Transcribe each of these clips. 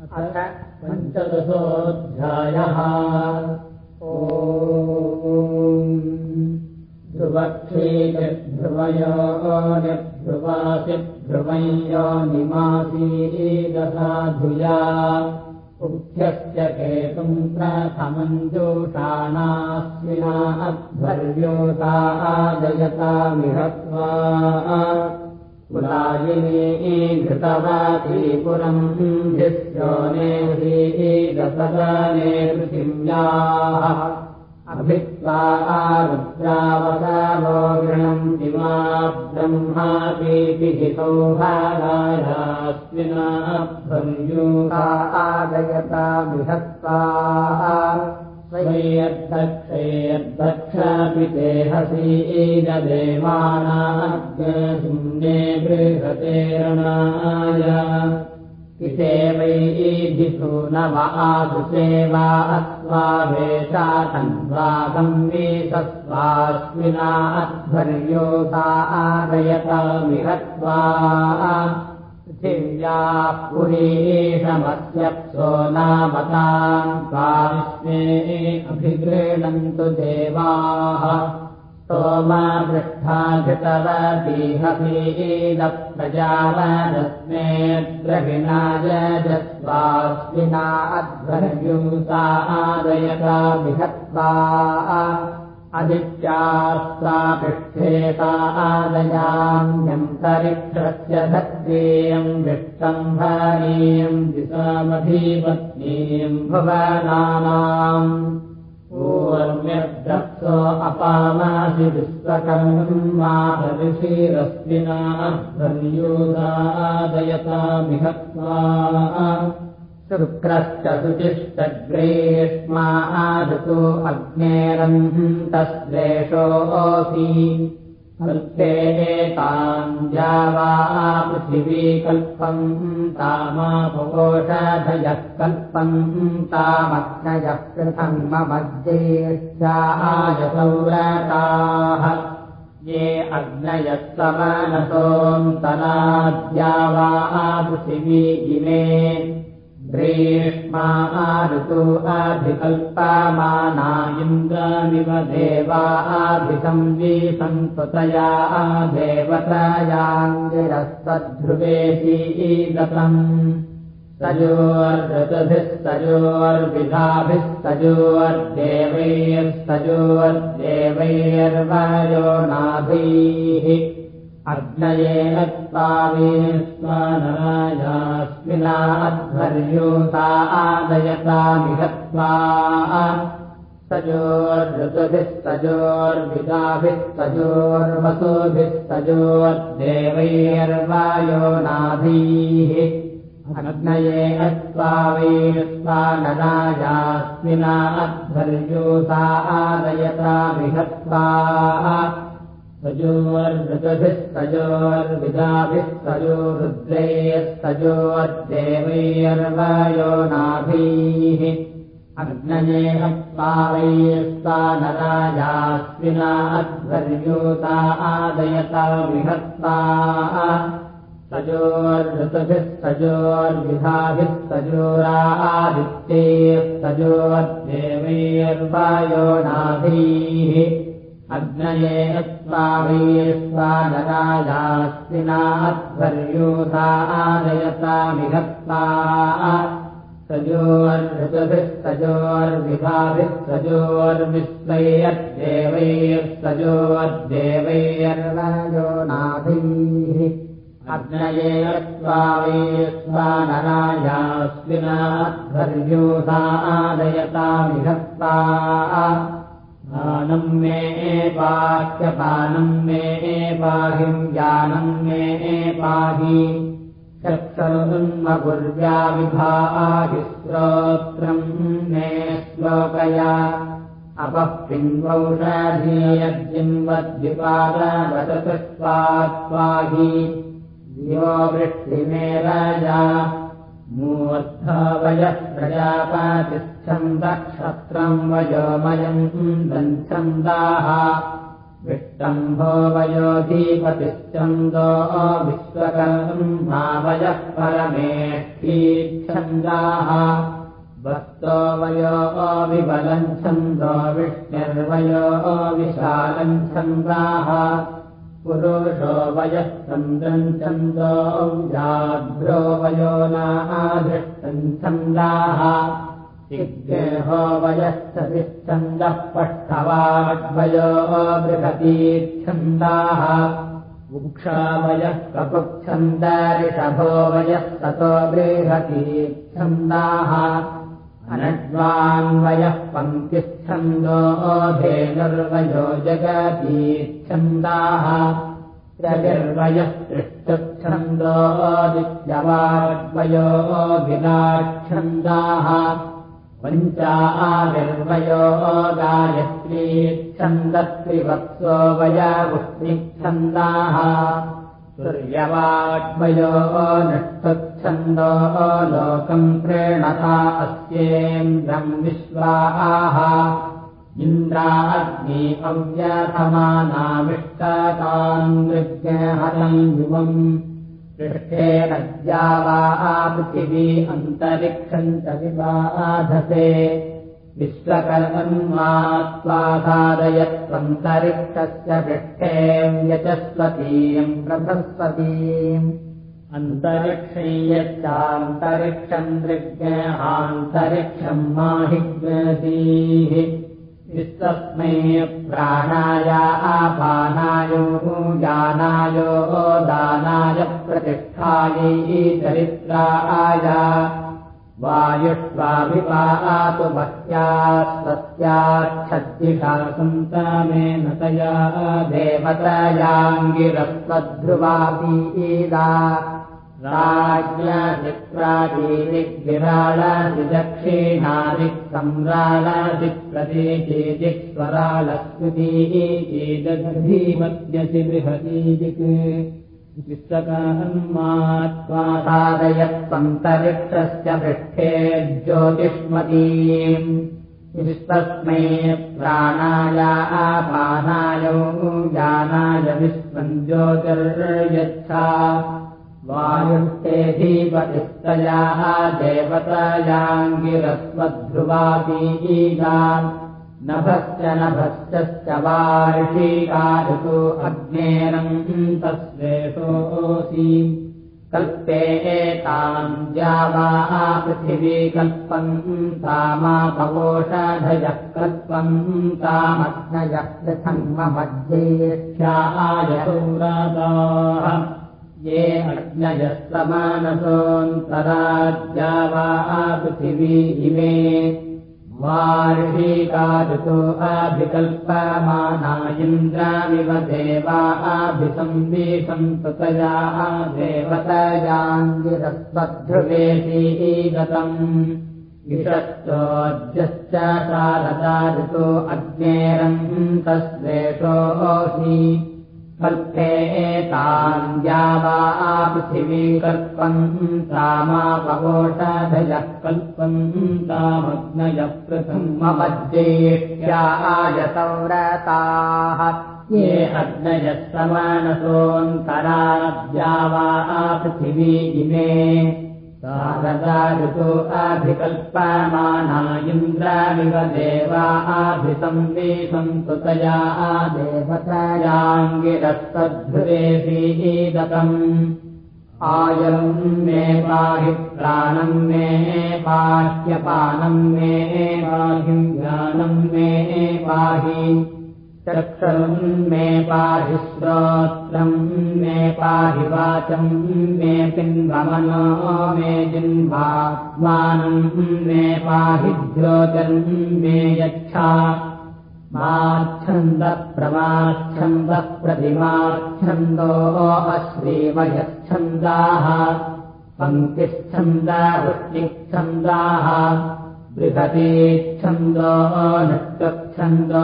पञ्चदशोऽध्यायः। ओ ध्रुवक्षीतिध्रुवयो निर्ध्रुवासिध्रुवयो निमासीदसाधुया उक्त्यस्य केतुम् प्रथमञ्जूषाणास्विना अध्वर्योता आदयता मिहत्वा पुरायिनी घृतवाती पुरम् धिष्योने ह्रीरसदाने पृथिव्याः अभित्वा इमा ब्रह्मापीतिहितो भागायास्मिना भर्यूता आगयता बृहत्ता स्वयर्दक्षेऽर्दक्षापि देहसीददेवानाज्ञशून्ये बृहतेरणाय किते वैदिषु न वादुसेवा अस्वावेशा तन्वागम्येतस्वास्मिना अध्वर्योता आदयता मिहत्वा पृथिव्याः पुरीषमस्यप्सो नामताम् कास्मे अभिगृह्णन्तु देवाः। सोमा पृष्ठा घृतवतीहसीदप्रजावरस्मे द्रविणायजस्वास्मिना अध्वर्यूता आदयता विहत्वा अदित्यास्ता पृष्ठेता आदयाम्यन्तरिक्षस्य धत्तेयम् विष्टम्भरीयम् दिशामधीपत्नीयम् भुवनानाम् पूर्व्यद्रप्सो अपामासि विश्वकम् मातऋषिरस्मिना ध्वर्यूदादयता मिहत्वा शुक्रश्च आदतो अग्नेरन्तश्लेषोऽसि कल्पे एताम् जावा पृथिवी कल्पम् तामग्नयः पृथङ्गमध्येष्यायसौरताः ये अग्नयः समानसोऽन्तनाद्या वा पृथिवी इमे ग्रीष्मा ऋतु अधिकल्पमाना इन्द्रमिव देवा आभिसंवीसन्तुतया देवतायाङ्गिरस्तध्रुवेशीदतम् सजोर्जतभिस्तजोर्विधाभिस्तजोर्देवैस्तजोर्देवैर्वायो नाभीः अग्नये अत्पावे स्वानरायास्मिना अध्वर्योता आदयता मिहत्वा सजोर्जतभिस्तजोर्विदाभिस्तजोर्वसुभिस्तजोर्देवैर्वायो नाभीः अग्नये अत्पावे स्वानरायास्मिना अध्वर्योता आदयता मिहत्वा सजोर्वृतभिस्तजोर्विदाभिस्तजो रुद्रैस्तजोर्देवैर्वायो नाभीः अग्नये अप्पावैस्तानरायास्विना अध्वर्योता आदयता विहत्ता सजोर्ऋतभिस्तजोर्विधाभिस्तजोरा आदित्यैस्तजोर्देवैर्वायो नाभीः अग्नये स्वावेस्वानरायास्तिना ध्वर्योता आदयता मिहत्ता सजोर्हृतभिस्तजोर्विभाभिस्तजोर्देवैस्तजोर्देवैर्वायो नाभीः अग्नये ध्वर्योता आदयता मिहत्ता मे एवाक्यपानम् मे एवाहिम् ज्ञानम् मे एपाहि चक्षुर्मगुर्व्या विभाहि श्रोत्रम् मे श्लोकया। अपः पिङ्गौषाधीयज्जिम्वद्विपादवसतस्वात्वाहि दिवो वृष्टिमे राजा मूर्धावयः प्रजापातिच्छन्दक्षत्रम् वयोमयम् दन्छन्दाः विष्टम्भो वयोधीपतिश्चन्दो विश्वकर्म् भावयः परमेष्ठीच्छन्दाः वस्तो वयो अविबलम् छन्दो विष्णिर्वयो अविशालम् छन्दाः पुरुषो वयः छन्दो जाभ्रो वयो नाधृष्टम् छन्दाः। हो वयश्चतिच्छन्दः पष्ठवाग्वयो बृहतीच्छन्दाः। वृक्षावयः कपुच्छन्दारिषभो वयः ततो बृहतीच्छन्दाः। अनड्वान्वयः पङ्क्तिच्छन्दो धेनुर्वयो जगतीच्छन्दाः प्रगिर्वयः त्रिष्टच्छन्दोदित्यवाग्वयो विराच्छन्दाः पञ्चा आविर्वयो सूर्यवाग्वयो निष्ठच्छन्दो लोकम् प्रेणता अस्येन्द्रम् विश्वाः। इन्द्राग्नि अव्यथमानाविष्टताम् मृग्यहतम् युवम्। पृष्ठे नद्या वा पृथिवी अन्तरिक्षम् च विबाधसे विश्वकर्मन्वा स्वाधारयत्वन्तरिक्षस्य पृष्ठे व्यचस्वतीयम् प्रभस्वतीम् अन्तरिक्षीयच्चान्तरिक्षम् दृग्यहान्तरिक्षम् माहिग्रसीः। विश्वस्मै प्राणाय आपानायो जानायो दानाय प्रतिष्ठायै चरित्राय वायुष्वाभिपातु बह्यास्तस्याच्छद्दिषा सन्तमेन तया देवतयाङ्गिरस्वध्रुवापीदा राज्ञादिप्रादीदिग्विराळदिदक्षिणादिक् सम्राळदिक्प्रदेशेदिक् स्वरालस्मृतीदधीमद्यसि बृहतीदिक् विश्वकान्मात्मासादयत्वन्तरिक्षस्य पृष्ठे ज्योतिष्मतीम् विश्वस्मै प्राणाय आपानाय जानाय विश्वम् ज्योतिर्यच्छा। वायुष्टेऽधीपतिस्तयाः देवतायाङ्गिरस्वध्रुवादीजा नभश्च नभश्च वार्षिकाऋतु अग्नेरम् तस्वेषोऽसि कल्पे एताम् द्यावाः पृथिवी कल्पम् तामापवोषधयः कल्पम् तामग्नयः पृथङ्मध्येष्यायसौरादाः ये अग्नयः समानसोऽन्तराज्या वा पृथिवी इमे वार्षिकाऋतो अभिकल्पमाना इन्द्राविव देवा अभिसंवीसन्ततया देवतयाङ्गिरस्वध्रुवेशीगतम् विषस्तोऽद्यश्च शारदा ऋतो अग्नेरम् तस्वेषोऽसि कल्पे एतान्द्या वा पृथिवी कल्पम् तामापवोषधयः कल्पम् तामग्नयः पृथङ्मज्येष्यायसौरताः ये अग्नयः समानसोऽन्तराद्या वा पृथिवी इमे ऋतो अभिकल्पमाना इन्द्राविव देवा अभिसंवीसन्तुतया देवतयाङ्गिरस्तध्रुवेशीदतम् आयम् मे पाहि प्राणम् मे पाह्यपानम् मे पाहिम् ज्ञानम् मे पाहि चक्षुम् मे पाहि श्रोत्रम् मे पाहि वाचम् मे पिन्वमनो मे जिन्वात्मानम् मे पाहि ज्योतिर्म् मे यच्छा। माच्छन्दप्रमाच्छन्दः प्रतिमाच्छन्दो अश्रीमयच्छन्दाः पङ्क्तिच्छन्दावृष्टिच्छन्दाः बृहतीच्छन्दो नष्टच्छन्दो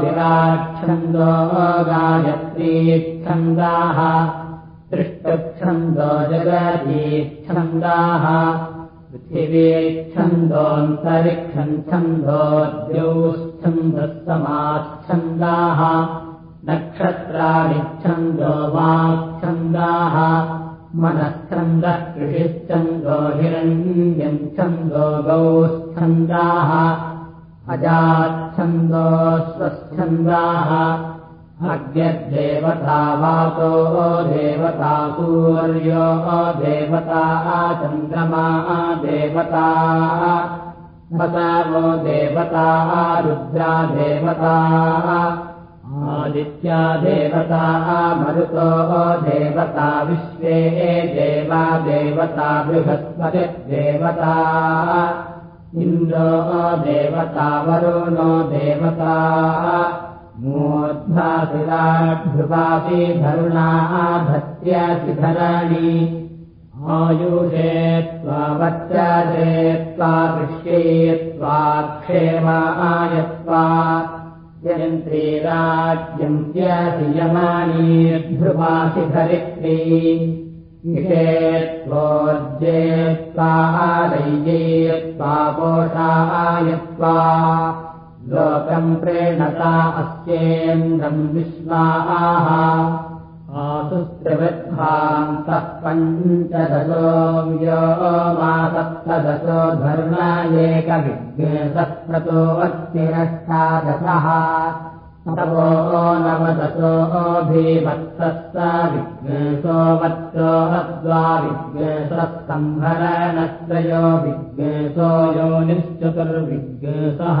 विराच्छन्दो गायत्रीच्छन्दाः त्रिष्टच्छन्दो जगतीच्छन्दाः पृथिवीच्छन्दोऽन्तरिक्षम् छन्दो द्यौश्छन्दः समाच्छन्दाः नक्षत्राणिच्छन्दो वाच्छन्दाः मनःच्छन्दः कृषिश्चन्दो हिरण्यम् छन्दो गौश्छन्दाः अजाच्छन्दो स्वच्छन्दाः अग्यद्देवता वातो देवता सूर्यो देवता चन्द्रमा देवता वो देवता रुद्रा देवता आदित्या देवता मरुतो देवता विश्वे देवा देवता बृहस्पतिर्देवता इन्द्रो देवता वरुणो देवता। धरुणाधत्यासि धराणि आयुषे त्वा वच्चाजे त्वा दृश्ये त्वा क्षेमायत्वा त्यासि यमानीर्ध्रुवासि धरित्री। इषे त्वोर्जे त्वा आलय्ये त्वा पोषायत्वा लोकम् प्रेणता अस्येन्द्रम् विश्वाः आसुस्त्रिवृद्धान्तः पञ्चदशो व्यो मा सप्तदशो धर्मायेकविज्ञेसप्रतो अस्तिरष्टादशः तपो नवदशोऽभिवत्सः स विज्ञेशो वत्सो हद्वा विज्ञेशः सम्भरणत्रयो विज्ञेशो योनिश्चतुर्विज्ञेशः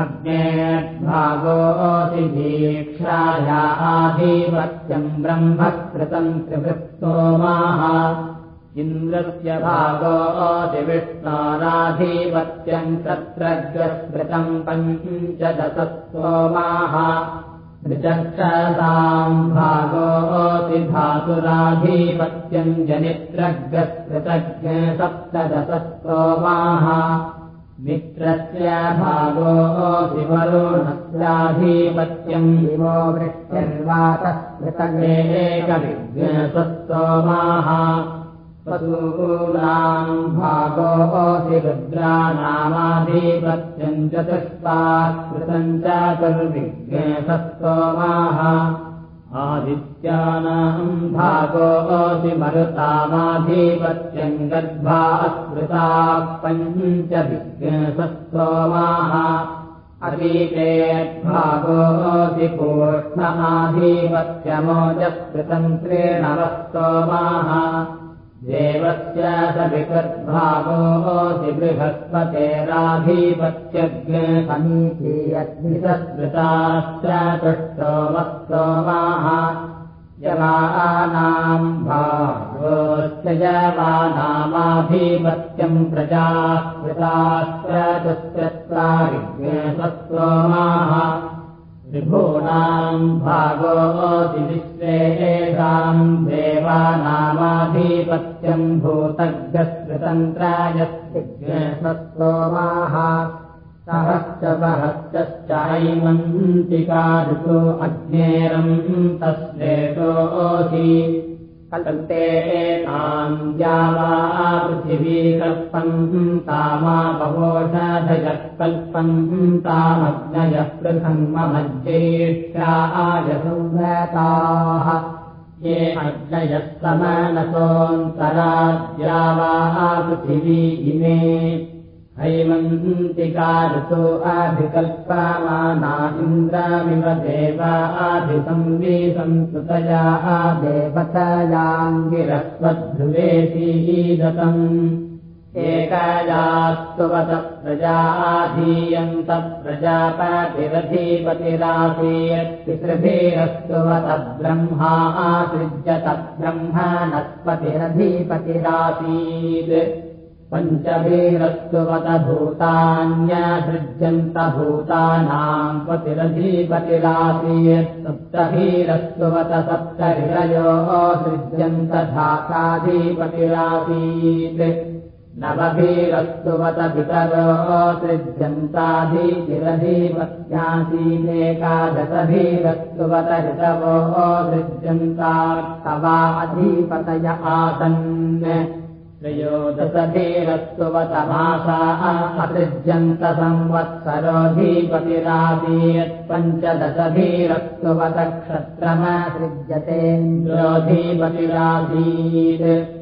अग्नेर्भागोऽसि दीक्षाया आधिपत्यम् ब्रह्मकृतम् त्रिवृत्तोमाः इन्द्रस्य भागोऽधिविष्णाराधिपत्यम् तत्रग्रस्मृतम् पञ्चदशस्तोमाः त्रिचक्षसाम् भागोऽसि धातुराधिपत्यम् जनित्रग्रस्मृतज्ञ सप्तदशस्तोमाः मित्रस्य भागोऽसि वरुणस्याधिपत्यम् दिवो वृष्टिर्वातस्मृतगे एकविज्ञसस्तोमाः पशूनाम् भागोऽसि रुद्राणामाधिपत्यम् चतुष्पात्कृतम् चतुर्विज्ञसस्तोमाः आदित्यानाम् भागोऽसि मरुतामाधिपत्यम् गर्भा स्मृता पञ्चविज्ञसस्तोमाः अतीतेद्भागोऽसि पूष्णमाधिपत्यमोजस्कृतम् त्रीणवस्तोमाः देवस्य स विकृद्भागोऽसि बृहस्पतेराधिपत्यज्ञसमीतियद्विसस्मृताश्चतुष्टोमस्तोमाः यवानाम् भागोश्च यवानामाधिपत्यम् त्रिभूणाम् भागोऽसि विश्वेषाम् देवानामाधिपत्यम् भूतग्रस्वतन्त्रायस्तिज्ञसस्तोमाः सहश्च सहश्चैमन्तिका ऋतु अग्नेरम् तस्येषोऽसि कल्पन्ते ताम् द्यावा पृथिवी कल्पम् तामापवोषधयः कल्पम् तामग्नयः पृथङ्मज्येष्ठायसंव्रताः ये अग्नयः समनसोऽन्तराद्यावा पृथिवी इमे हैमन्तिका ऋतो अधिकल्पमाना इन्द्रामिव देवाधिसंवीसंस्तुतया देवतयाङ्गिरस्वध्रुवेशीदतम् एकायास्तुवत प्रजाधीयन्त प्रजापतिरधिपतिरासीयत्पितृभिरस्तुवत ब्रह्मा आसृज्यत ब्रह्मा नस्पतिरधिपतिरासीत् पञ्चवीरस्तुवत भूतान्यसृज्यन्तभूतानाम् पतिरधिपतिरासीत् सप्तवीरस्तुवत सप्तहृदयो सृज्यन्त धाताधिपतिरासीत् नवभीरस्तुवत पितरो सृज्यन्ताधितिरधिपत्यासीदेकादशभीरस्तुवत ऋतवो सृज्यन्ता तवा अधिपतय आसन् त्रयोदशधीरस्तुवतमासा असृज्यन्त संवत्सरोऽधिपतिरासीत् पञ्चदशधीरस्तुवत क्षत्रमसृज्यतेन्द्रोऽधिपतिरासीत्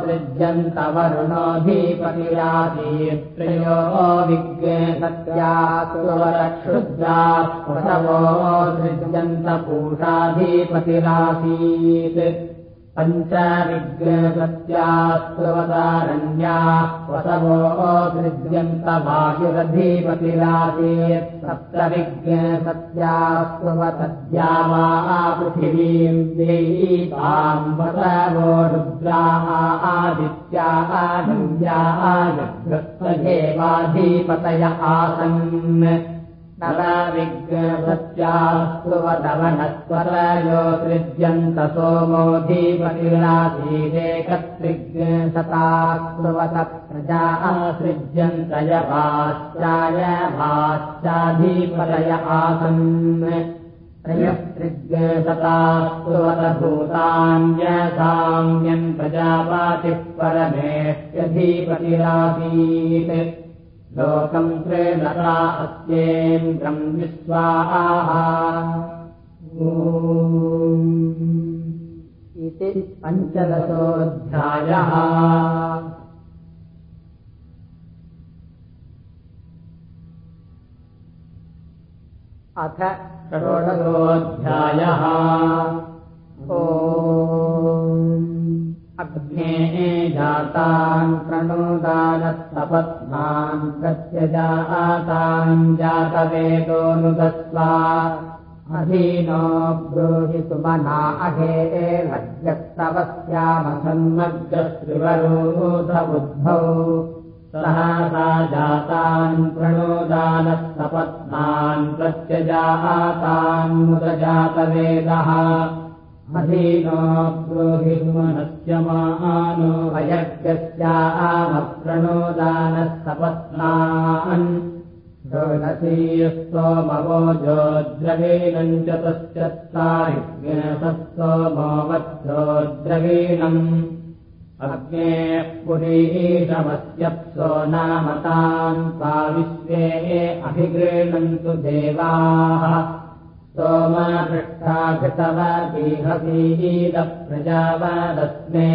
सृज्यन्त वरुणोऽधिपतिरासीत्रयो विघ्नसत्यास्तुवरक्षुद्राः पदवो सृज्यन्त पूषाधिपतिरासीत् पञ्चविघ्नसत्यास्तुवतारण्याः वसवो सृज्यन्त वायुरधिपतिरासीत् सप्तविघ्नसत्यास्तुवतद्या वा पृथिवीम् देयीताम् वसवो रुद्राः आदित्याः नव्याः आसन् नवविघ्नसत्यास्तुवतवनस्वरयो सृज्यन्त सोमोऽधिपतिरासीदेकत्रिघ्नसतास्तुवत प्रजा सृज्यन्त यभाश्चाय भाश्चाधिपतय आसन् त्रयस्त्रिघ्नसतास्तुवतभूतान्यसाम्यम् प्रजापातिः परमेष्यधिपतिरासीत् लोकम् त्रेणता अस्येन्द्रम् विश्वाः इति पञ्चदशोऽध्यायः। अथ षोडशोऽध्यायः। ओ जातान् प्रणोदानस्तपत्नान् प्रत्यजातान् जातवेदोऽनुदस्वा अधीनो ब्रूहि सुमना अहे एवत्यस्तवस्यामसन्मग्रश्रिवरोधबुद्धौ सहसा जातान् प्रणोदानस्तपत्नान् प्रत्यजातान्मुदजातवेदः ब्रूहिमनस्य मानो वयज्ञस्यामप्रणोदानस्तपत्नान् षोडशीयस्तोमवो जोद्रवीणम् च तस्य सोमवद्धोद्रवीणम् अग्ने पुरीशमस्यप्सो नामताम् सा विश्वे अभिगृह्णन्तु देवाः सोमपृष्ठाघृतवदीहसीदप्रजावदस्मे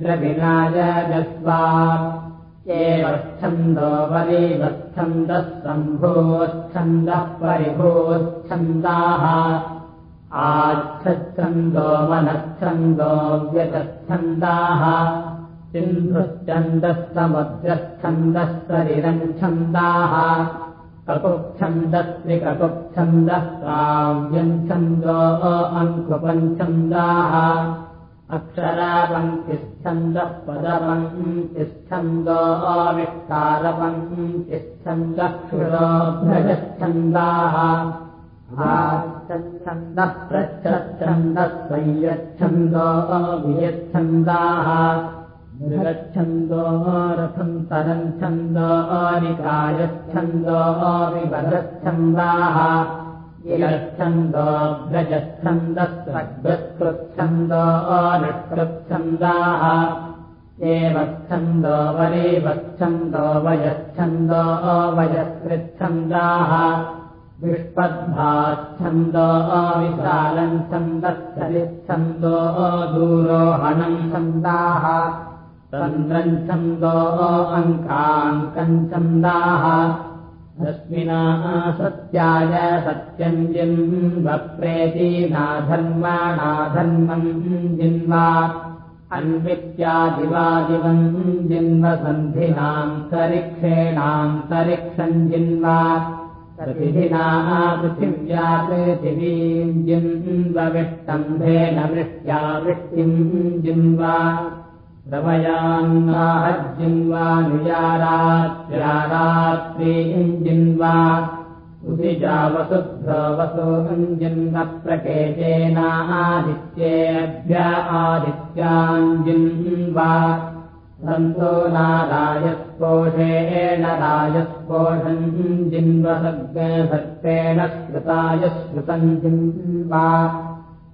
द्रविनायजस्वा एवच्छन्दो वरीवच्छन्दः सम्भोच्छन्दः परिभोच्छन्दाः आच्छन्दो मनच्छन्दो व्यतच्छन्दाः। सिन्धुश्चन्दः समुद्रच्छन्दः शरीरम् छन्दाः ककुच्छन्दस्त्रिककुच्छन्दः काव्यम् छन्दो अङ्कुपञ्छन्दाः अक्षरापङ्क्तिच्छन्दः पदपङ्क्तिच्छन्दो अविष्कारपङ्क्तिच्छन्दः क्षुरोभ्रजच्छन्दाः छन्दः प्रच्छन्दः संयच्छन्दो वियच्छन्दाः मृगच्छन्दो रथम् तरम् छन्दो निकायच्छन्दो विवधच्छन्दाः यच्छन्दो व्रजच्छन्दः सग्रस्कृच्छन्दो निष्कृच्छन्दाः एवच्छन्दो वरेवच्छन्दो वयच्छन्दो वयस्कृच्छन्दाः विष्पद्भाच्छन्दो विशालम् छन्दः चलिच्छन्दो दूरोहणम् छन्दाः तन्द्रम् छन्दो अङ्काङ्कम् छन्दाः तस्मिना सत्याय सत्यम् जिन्वप्रेतीनाधर्माणाधर्मम् जिन्वा अन्वित्यादिवादिवम् जिन्वसन्धिनान्तरिक्षेणान्तरिक्षम् जिन्वा प्रतिधिना पृथिव्या पृथिवीम् जिन्वविष्टम्भेन वृष्ट्या वृष्टिम् जिन्वा रमयान्नाहज्जिन्वानुयारात्यारात्रीम् जिन्वा उदिजावसुभ्र वसोऽम् जिन्व प्रकेतेनादित्येभ्य आदित्याम् जिन्वा सन्तो नारायस्पोषेण रायस्पोषम् जिन्वसर्गभक्तेन स्कृताय स्कृतम् जिन्वा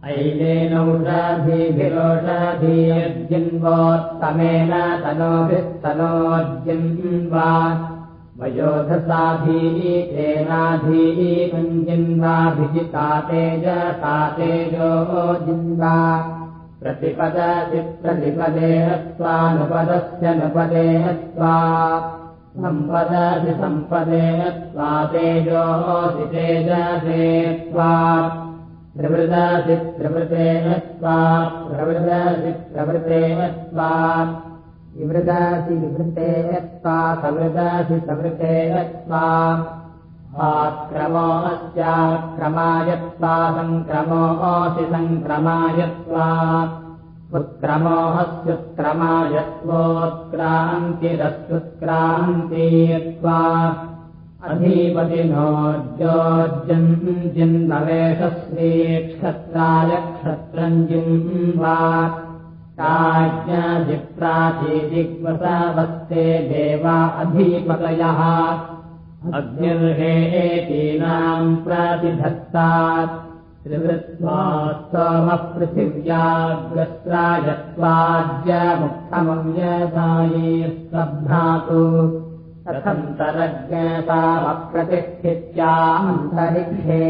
ऐलेनौषाधिभिरोषाधीयज्जिन्वोत्तमेन तनोभिस्तनोज्जिन्वा वयोधसाधीतेनाधीमम् जिन्वाभिजिता तेजसा तेजो जिन्वा प्रतिपदसि प्रतिपदेन त्वानुपदस्य नुपदेन त्वा सम्पदसि सम्पदेन त्वा तेजोऽसि तेजसे त्वा प्रवृदासि प्रवृतेन त्वा प्रवृदासि प्रवृतेन त्वा। विवृदासि विवृतेन त्वा सवृदासि सवृतेन त्वा। आक्रमोऽस्याक्रमायत्वा सङ्क्रमोऽसि सङ्क्रमायत्वा उत्क्रमोऽस्युत्क्रमायत्वोत्क्रान्तिरस्युत्क्रान्तीयत्वा अधिपतिनो ज्योर्जन् जिन्नवेशश्रीक्षत्राय क्षत्रम् जिन्वा राज्ञाधिप्राचीदिग्वसावस्ते देवा अधिपतयः। अग्निर्हेतीनाम् प्रतिधत्तात्। त्रिवृत्वा स्तोमः पृथिव्याग्रस्रायत्वाज्यमुक्तमम् यथाये कथन्तरज्ञतामप्रतिष्ठित्यान्तरिक्षे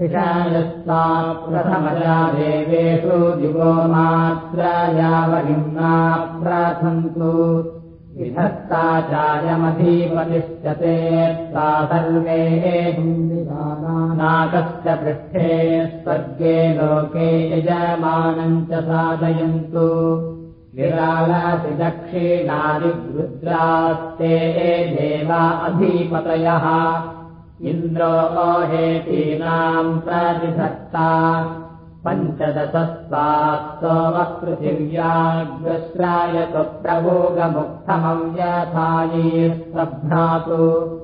विषायस्ता प्रथमजा देवेषु दिवो मात्रायावहिम्ना प्राथन्तु विधत्ता चायमधीपतिष्ठते सा सर्वे। नाकस्य पृष्ठे स्वर्गे लोके यजमानम् च साधयन्तु विरालासि दक्षिणादिवृद्रास्ते देवा अधिपतयः। इन्द्रो हेतीनाम् प्रतिधत्ता। पञ्चदशस्वास्तोमः पृथिव्याग्रश्रायतु प्रभोगमुक्थमम् यथाये स्तभ्नातु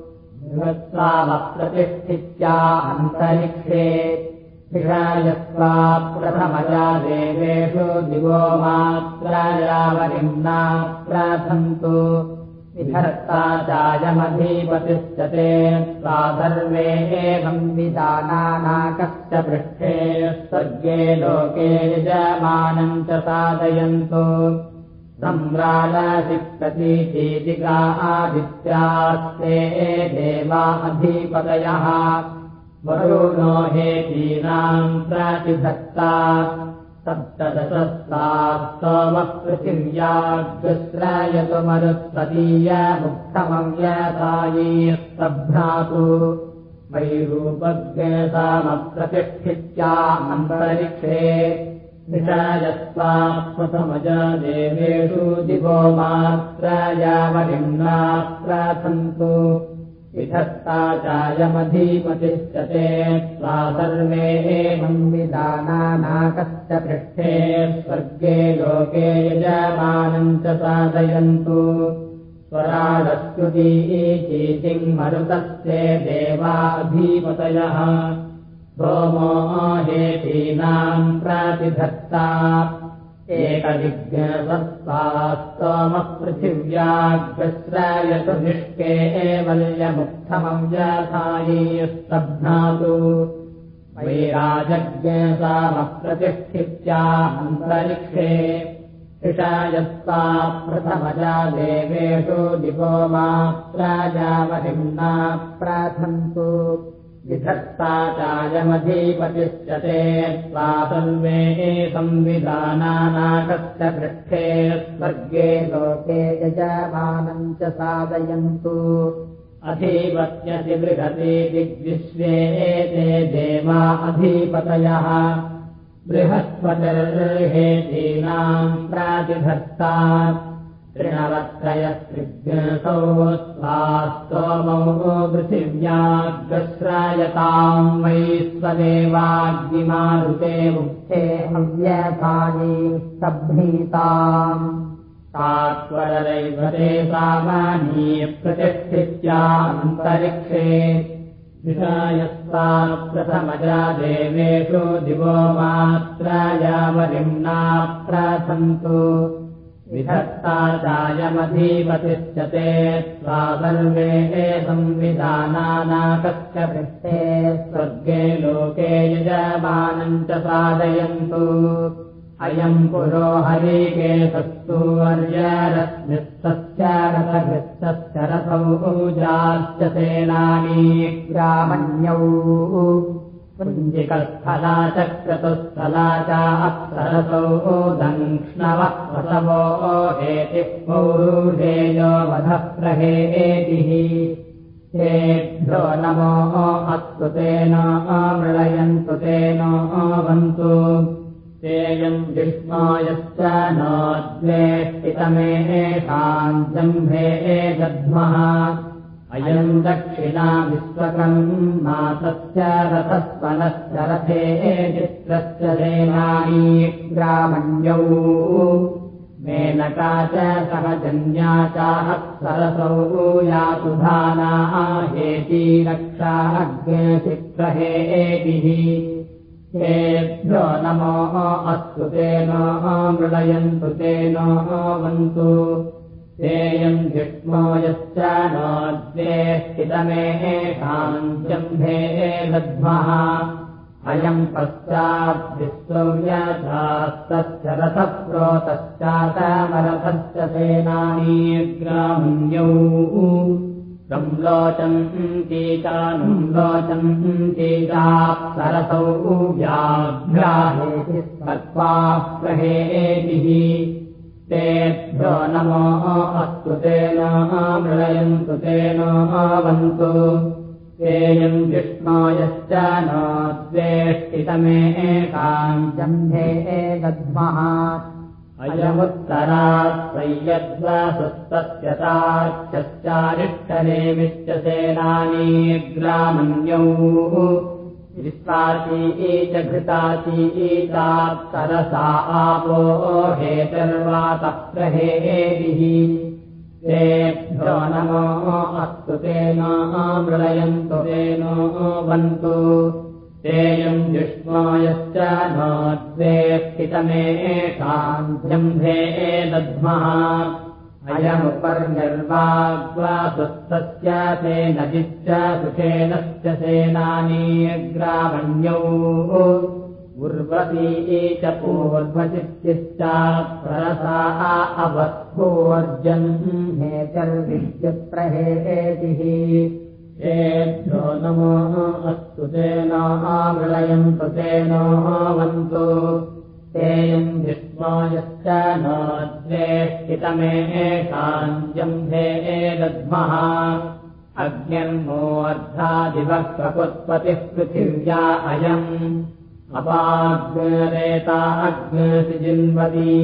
बृहत्सामप्रतिष्ठित्या अन्तरिक्षे विषायस्वा प्रथमजा देवेषु दिवो मात्रायावनिम्ना प्राथन्तु विधत्ता चायमधीपतिष्ठते सा सर्वे एवम् विधानानाकश्च पृष्ठे स्वर्गे लोके यजमानम् च साधयन्तु। सम्राजासि प्रतीचीतिका आदित्यास्ते देवा अधिपतयः वरुणो हेतीनाम् प्रतिधत्ता सप्तदशस्तास्तोमः पृथिव्याग्रस्रायतु मरुत्पदीयमुक्तमम् यथाये स्तभ्रातु वैरूपज्ञतामप्रतिष्ठित्या अन्तरिक्षे निषायस्त्वा प्रथमजा देवेषु दिवो मात्रायावनिम्ना विधत्ता चायमधीपतिष्ठते स्वा सर्वे एवम् पृष्ठे। स्वर्गे लोके यजमानम् च साधयन्तु। स्वराडस्युतीचीतिम् मरुतस्ते देवाधीपतयः। सोमो हेतीनाम् प्रतिधत्ता निष्के यथाये स्तभ्नातु वैराजज्ञसामप्रतिष्ठित्या अन्तरिक्षे षायस्ता प्रथमजा देवेषु दिवो मात्राजावहिम्ना प्राथन्तु विधत्ता त्वा सर्वे संविधानानाकस्य पृष्ठे स्वर्गे लोके यजमानम् च साधयन्तु। अधिपत्यति बृहति दिग्विश्वे ते देवा अधिपतयः। बृहस्पतिर्हेतीनाम् प्रातिभर्ता तृणवत्रयस्त्रिग्सौ स्वा स्तोमौ पृथिव्याग्रश्रायताम् वै स्वदेवाग्निमारुते मुक्ते सात्वरैवते सामानी प्रतिष्ठित्यान्तरिक्षे विषायस्ता प्रथमजा देवेषु दिवो मात्रायावलिम्ना प्रथन्तु विधत्ता स्वा सर्वे संविधानानाकस्य पृष्ठे स्वर्गे लोके यजमानम् च साधयन्तु। अयम् पुरो हरिकेशस्तु वर्यरश्मिस्तस्य रथभृत्तस्य रथौ पूजाश्च सेनानी ग्रामण्यौ पुञ्जिकस्थला च क्रतुस्थला च अप्सरसौ दङ्क्ष्णवः प्रसवो हेतिः पौरुषेयो वधः प्रहेतिः तेभ्यो नमो अस्तु तेन मृळयन्तु तेन वन्तु। तेयम् विष्मायश्च नो द्वेष्टितमेषाम् जम्भे दध्मः अयम् दक्षिणा विश्वकम् मातस्य रथस्वनश्च रथे चित्रश्च सेनानी ग्रामण्यौ। मेनका च सहजन्या चाप्सरसौ यातु धाना हेती रक्षा अग्निचित्रहेतिः तेभ्यो नमो अस्तु तेन मृळयन्तु तेन वन्तु तेयम् विष्णो यश्च नो द्वेष्टितमेषाम् जम्भे दध्मः अयम् पश्चाद्विश्वव्यथास्तस्य रथप्रोतश्चातमरथश्च सेनानी ग्रामण्यौ संलोचन्ती चानुम् लोचन्ती चाप्सरसौ व्याघ्राहेति स्मर्त्वा प्रहेतिः तेभ्यो नमो अस्तु तेन मृळयन्तु तेन वन्तु तेयम् विष्णो यश्च नो द्वेष्टितमेकाम् जम्भे दध्मः अयमुत्तरा संयद्वसुस्तस्य ताक्षश्चारिष्टनेमिश्च सेनानी ग्रामण्यौ विश्वाची च घृताची ईतात्तरसा आपो हेतर्वातः प्रहेतिः तेभ्यो नमो अस्तु तेन मृळयन्तु तेन वन्तु। तेयम् विष्णो यश्च नो द्वेष्टितमेषाम् जम्भे दध्मः अयमुपर्निर्वाग्वासुस्तस्य सेनजिश्च सुखेनश्च सेनानी ग्रामण्यौ उर्वती च पूर्वचित्तिश्च प्ररसा अवस्फोर्जन्। हेतर्विद्युत्प्रहेतिः तेभ्यो नमो अस्तु तेन मृळयन्तु तेन वन्तु तेयम् विष्णो यश्च नो द्वेष्टितमेषाम् जम्भे दध्मः अग्न्यन्मोऽर्धादिवः प्रकुत्पतिः पृथिव्या अयम्। अपाग्रेता अग्निजिन्वती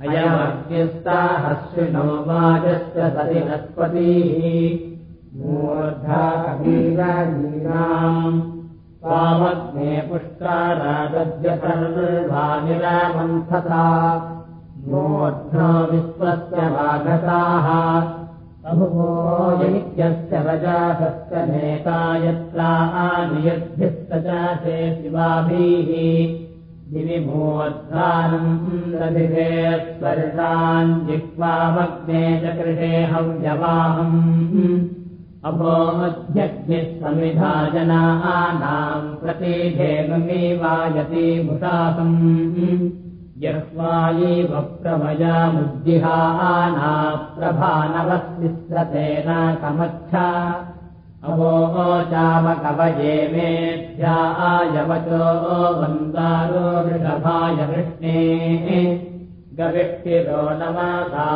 अयमग्निस्ता हर्षिणो वाजश्च सतिनस्पतिः मूर्धा कबीराजीनाम् पुष्कारादद्यसर्वानिरामन्थता मूर्ध्नो विश्वस्य अभुवो यैत्यस्य रजासस्य नेता यत्रा आनियद्भिस्त चासे शिवाभिः। दिविमूर्धानम् दधिरे स्वर्षान् जिह्वामग्ने च कृषे हव्यवाहम् अभोमध्यग्निः समिधा जनानाम् प्रतिधेनुमीवायति भुषासम् यह्वायीव प्रमयामुद्दिहाना प्रभानवस्तिस्रतेन समच्छा अवोचामकवये मेभ्या आयवचो वन्दारो वृषभाय वृष्णे गविष्ठिरो नमासा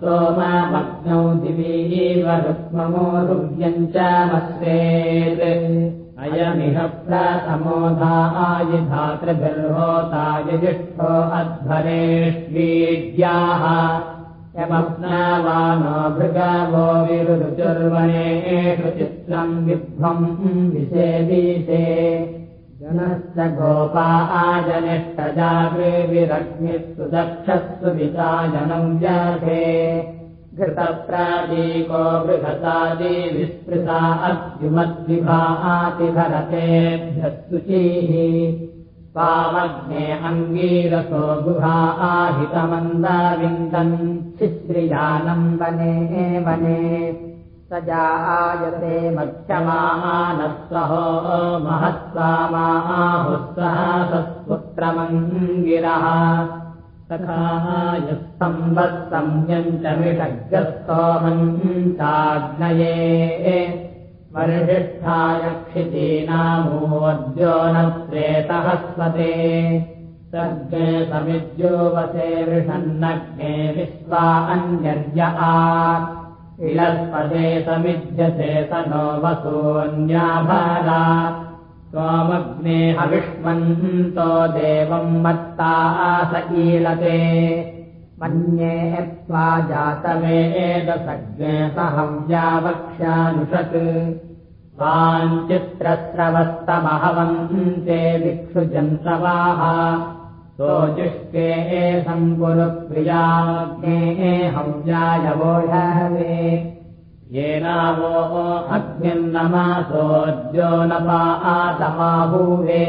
सोममग्नौ दिवीव रुक्ममोरुव्यम् च मश्रेत् अयमिह प्रथमोधायिधातृभिर्होतायजिष्ठो अध्वरेष्वीड्याः यमप्नावानो भृगवो विरुचुर्वणेषु चित्रम् विध्वम् विषेदीशे जनश्च गोपा आजनिष्ठजाग्रेविरग्निः सुदक्षस्तु विचायनम् व्याघे घृतप्रादीको बृहतादी विस्पृता अद्युमद्विभातिभरतेभ्यः शुचीः पामग्ने अङ्गीरसो गुहा आहितमन्दाविन्दन्। शिश्रियानम् वने वने स जायते मध्यमानः सहो महत्सामाहुः सत्पुत्रमङ्गिरः संवत्संयम् च मिषग्रस्तोमञ्चाग्नये वरिष्ठायक्षितीनामोऽद्यो न प्रेतहस्वते सर्गे समिद्योवसे वृषन्नग्ने विश्वा अन्यर्य आ इलस्पदे समिध्यसे स नो वसून्याभरा। त्वमग्ने हविष्मन्तो देवम् मत्ता आस ईलते। मन्ये त्वा जातवेदसज्ञे सहव्यावक्ष्यानुषत् वाञ्चित्रस्रवस्तमहवन्ते दिक्षुजन्तवाः सोजुष्के सङ्कुरु प्रियाग्ने हव्यायवोढवे। येनावो अग्निर्नमासोऽद्यो न पा आतमाहूवे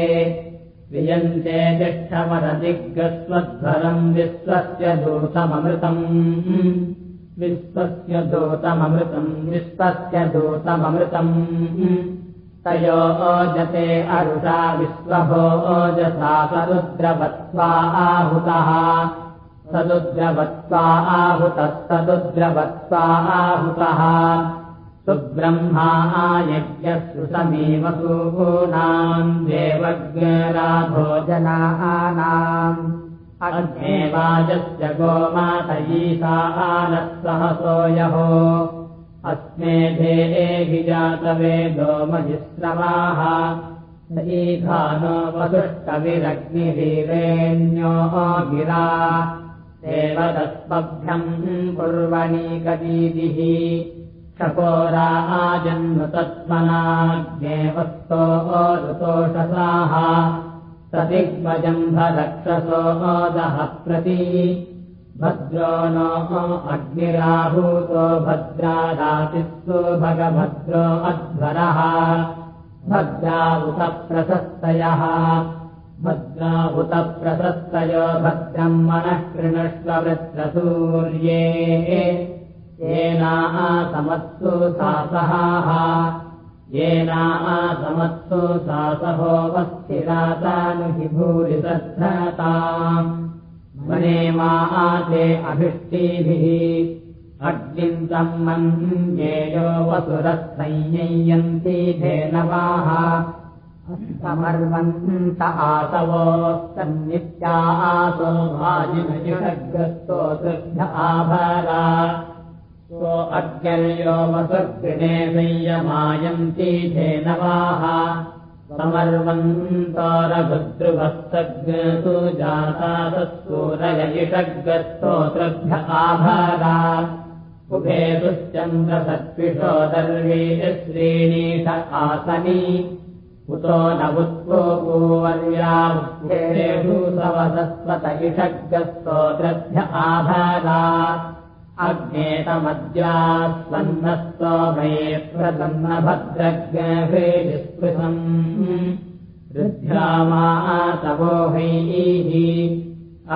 वियन्ते तिष्ठमरदिग्गस्वध्वरम् विश्वस्य दूतममृतम्। विश्वस्य दूतममृतम् विश्वस्य दूतममृतम् तयो ओजते अरुषा विश्वभो ओजसा सरुद्रवत्त्वा आहुतः आहुतः सदुद्रवत्त्वा आहुतः। सुब्रह्मा आयज्ञस्तु समीव सूनाम् देवज्ञराभोजनानाम्। अग्नेवाजस्य गोमातयीसा आनः सहसोयहो अस्मे धेभिजातवेदो महिश्रवाः ईघानो वसुष्कविरग्निवीरेण्यो गिरा देवदस्मभ्यम् कुर्वणीकदीदिः शपोरा आजन्मतत्मनाग्नेवस्तो ऋतोषसाः सदिग्मजम्भरक्षसो दः प्रति भद्रो नो अग्निराहूतो भद्रादातिस्तु भगभद्रो अध्वरः। भद्राहुतप्रशस्तयः भद्राहुतप्रशस्तयो भद्रम् मनः कृणष्ववृत्रसूर्ये येनासमत्सु सासहाः। येनासमत्सु सासहोपस्थिरातानुहि भूरिसद्धताम् मने मा ते अभिष्टीभिः। अग्निम् सम्मन्येयो वसुरः संययन्ति धेनवाः समर्वन्त आसवो सन्नित्या आसो भाजिनजिषग्रस्तोतृभ्य आभरा। सो अग्र्यो वसुर्गृणे संयमायन्ति धेनवाः समर्वन्तोरभद्रुभस्तु जातासूरयिषग्रस्तोतृभ्य आभरा उभे दुश्चन्द्रसत्विषो दर्वी श्रीणीष आसनी। उतो न सवसस्वत इषग्रस्तोत्रभ्य आभरा अग्नेतमद्यास्वन्नस्तो मये प्रसन्नभद्रज्ञभेजिस्पृशम् ऋद्ध्यामातवोहैः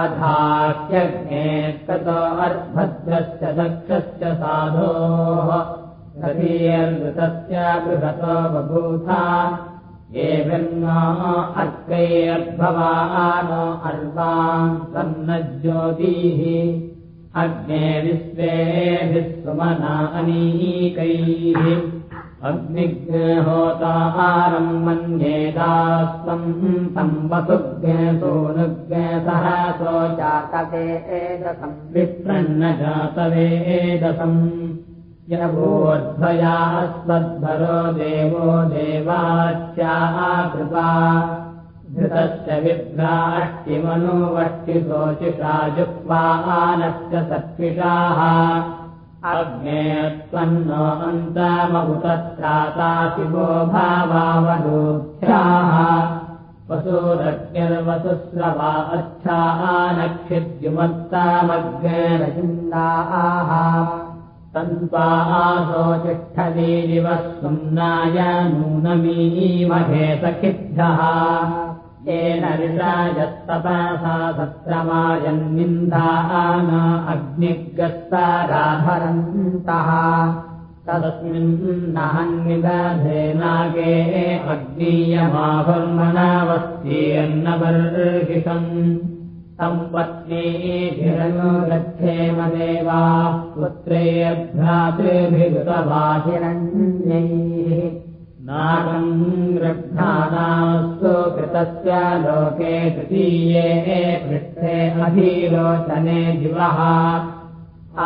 अधाह्यग्ने ततो अर्भद्रश्च दक्षश्च साधोः। रतीयर्वृतस्य बृहतो बभूथा। एवन्नो अर्कैरद्भवानो अर्वाम् सन्नज्योतिः अग्ने विश्वेभिः सुमना अनीकैः अग्निग्रहोताहारम् मन्येदास्त्वम् तम् वसुज्ञसोनुज्ञ सह सो जातवे एदसम् विप्रन्न जातवेदसम् यवोध्वयास्त्वद्भरो देवो देवाच्याः कृपा धृतश्च विभ्राष्टिमनुवष्टिशोचिषा जुह्वानश्च सत्पिषाः अग्ने त्वन्नो अन्तमभुतत्राता शिवो भावावधूभ्याः वसुरग्निर्वसुस्रवा अच्छाः नक्षिद्युमत्तामग्नेरचिन्दाः तन्त्वासो तिष्ठदीदिव सुम्नाय नूनमीमहे सखिभ्यः येन ऋषायस्तपसा सत्रमायन्निन्दाः न अग्निगस्ता राधरन्तः तदस्मिन्नहन्निदधे नागे अग्नीयमाहुर्मनावस्तीर्नबर्हिषम् सम्पत्नीभिरनु गच्छेम देवाः पुत्रेभ्रातृभिगुतवाहिरन् हिरण्यैः नागम् गृह्णानास्तु कृतस्य लोके तृतीये पृष्ठे अधीलोचने दिवः।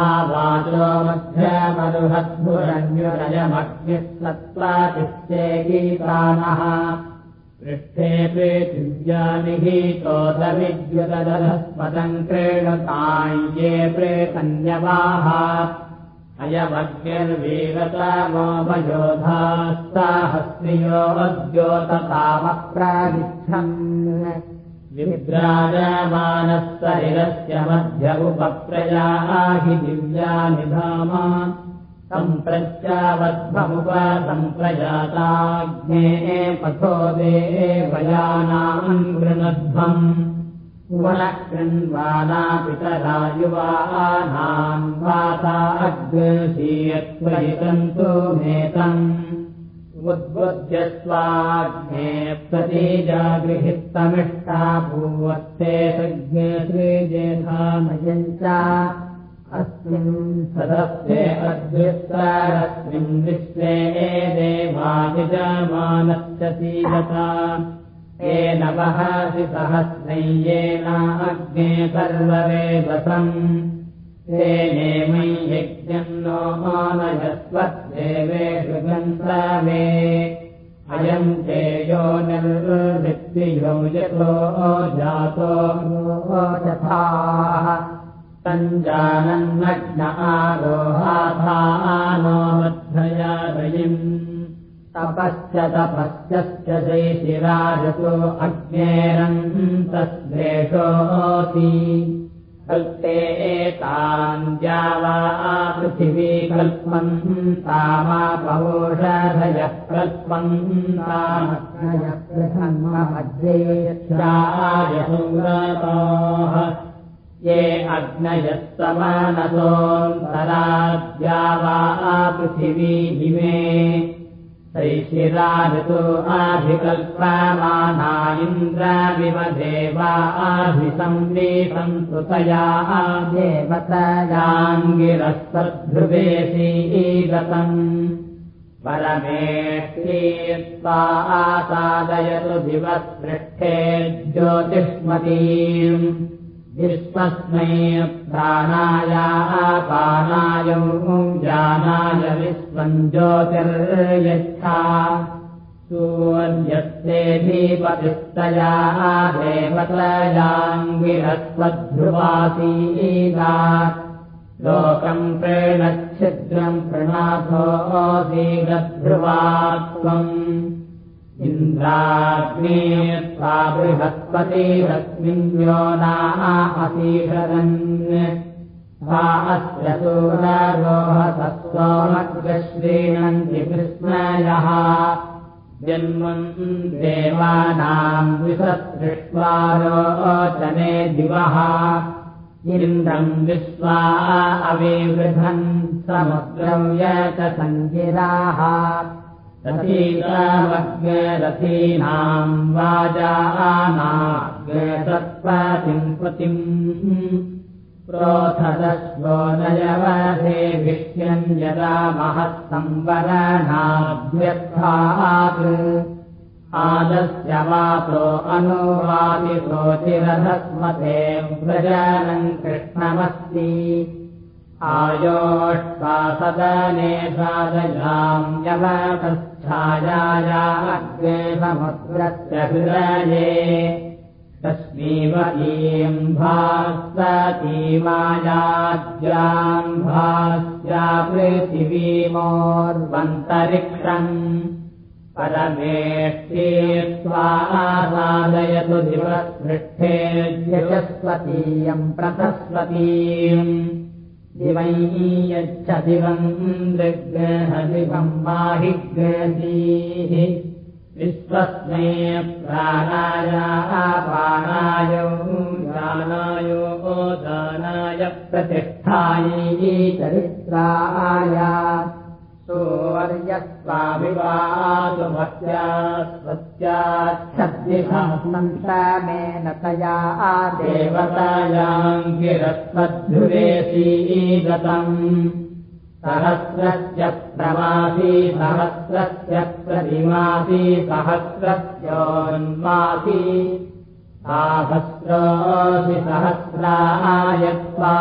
आवाचो मध्यमरुहद्भुरन्युरयमग्निः सत्त्वातिश्चे गीतानः पृष्ठे प्रेतिव्यानिहीतोदविद्युतदधस्पदम् क्रीणताञ्ये प्रेतन्यवाः विभ्राजमानः शरीरस्य मध्य उपप्रयाहि दिव्यानिधामा। सम्प्रत्यावद्भमुप सम्प्रजाताग्ने पथो देवयानाम् पितरा युवानाम् वाता अग्रशीयत्वयितन्तु मेतम्। उद्बुद्ध्य स्वाग्ने प्रतीजागृहितमिष्टा भूवत्ते सज्ञश्रीजेधामयम् च अस्मिन् सदस्ये अद्विस्तारस्मिन् विश्वे देवाभिजमानश्च सीदता येन वहसि सहस्रय्येनाग्ने सर्ववेदसम् तेनेमै यज्ञम् नो मानयस्वद्देवेषु गन्धवे अयम् तेजो निर्वृत्तियो यतो जातो ओजथाः सञ्जानन्नग्न आरोहाधानो मध्ययादयिम् तपश्च तपश्चश्च जैशिराजतो अग्नेरन्तस्वेषोऽसि कल्पे एतान् द्यावा पृथिवी कल्पम् तामापवोषधयः कल्पम् तामग्नयप्रथमज्येष्ठायसुरतोः ये अग्नयः समानतोऽन्तराद्या वा पृथिवी हिमे तैशिरा ऋतो आभिकल्पमाना इन्द्राविव देवा आभिसंवेशन्तु तया देवतयाङ्गिरस्तद्ध्रुवेशीगतम् परमेष्टीत्वा आसादयतु दिवःपृष्ठे ज्योतिष्मतीम् विश्वस्मै प्राणायापानाय जानाय विश्वम् ज्योतिर्यच्छा। सूर्यस्तेऽधिपतिस्तया देवतयाङ्गिरस्वध्रुवासीदा लोकम् प्रेणच्छिद्रम् प्रणाथोऽसीदध्रुवात्वम् इन्द्राग्ने त्वा बृहस्पतिरस्मिन्यो नासीषरन् सा अस्य सूररोहसत्सोमग्रश्रीणन्ति कृष्णयः जन्मन् देवानाम् विसदृष्ट्वा रोचने दिवः। इन्द्रम् विश्वा अविवृधन् समुद्रम् रथीनामग्ररथीनाम् वाजानाग्रसत्पतिम् पतिम् प्रोथदश्वो नयवधे भिष्यम् यदा महत्संवरणाभ्यर्थात् आदस्य वातो अनुवादिशोचिरधस्मते व्रजनम् कृष्णमस्ति आयोष्टासदने सादयाम् यवतच्छायाया अग्रे समुद्रस्य हृदये तस्मीवतीम् भास्वतीमायाज्याम् भास्या पृथिवीमोर्वन्तरिक्षम् परमेष्टि स्वादयतु दिवस्पृष्ठे यशस्वतीयम् प्रथस्वतीम् दिवैः यच्छ दिवम् दिग्गहदिवम् माहि गतीः। विश्वस्मे प्राणाय दानायो दानाय प्रतिष्ठायै चरित्राय सूर्यस्वाभिवातु भक्त्या स्वस्याच्छद्दिशास्मन् तया देवतायाम् गिरस्वध्युरेसीगतम् सहस्रस्य प्रमासी सहस्रस्य प्रतिमासी सहस्रस्योन्मासी साहस्रोऽसि सहस्रायत्वा